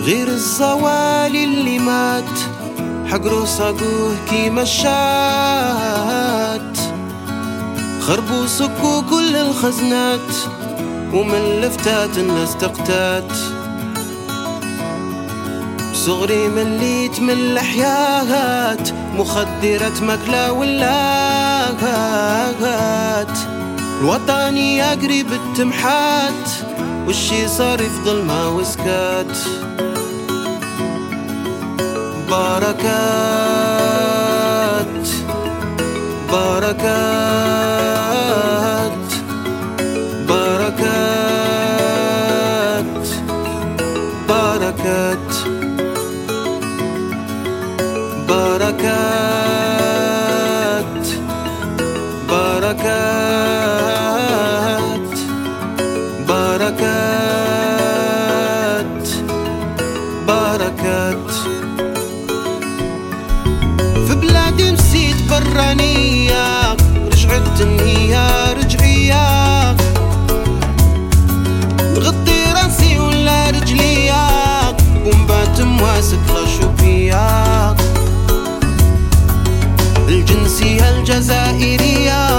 غير الزوالي اللي مات. حقرو صاقوه كي مشات خربوا سكوا كل الخزنات ومن لفتات الناس تقتات. صغري مليت من الحياهات مخدرة مكلا ولاهات الوطني يقرب التمحات والشي صار يفضل ما وسكات. بركات بركات بركات بركات بركات بركات مرة نياك رجعت تنهيها رجعياك مغطي راسي ولا رجلياك ومبات مواسك لشوفياك الجنسية الجزائرية.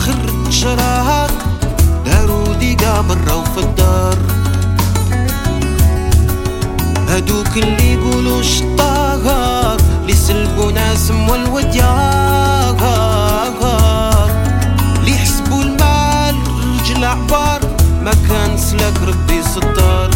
آخر شراهات دارو ديقة برا وفي الدار. هادوك اللي يقولوا شطاغار اللي سلبوا ناسم والودياغار لي يحسبوا المال رجل عبار ما كان سلك ربي صدار.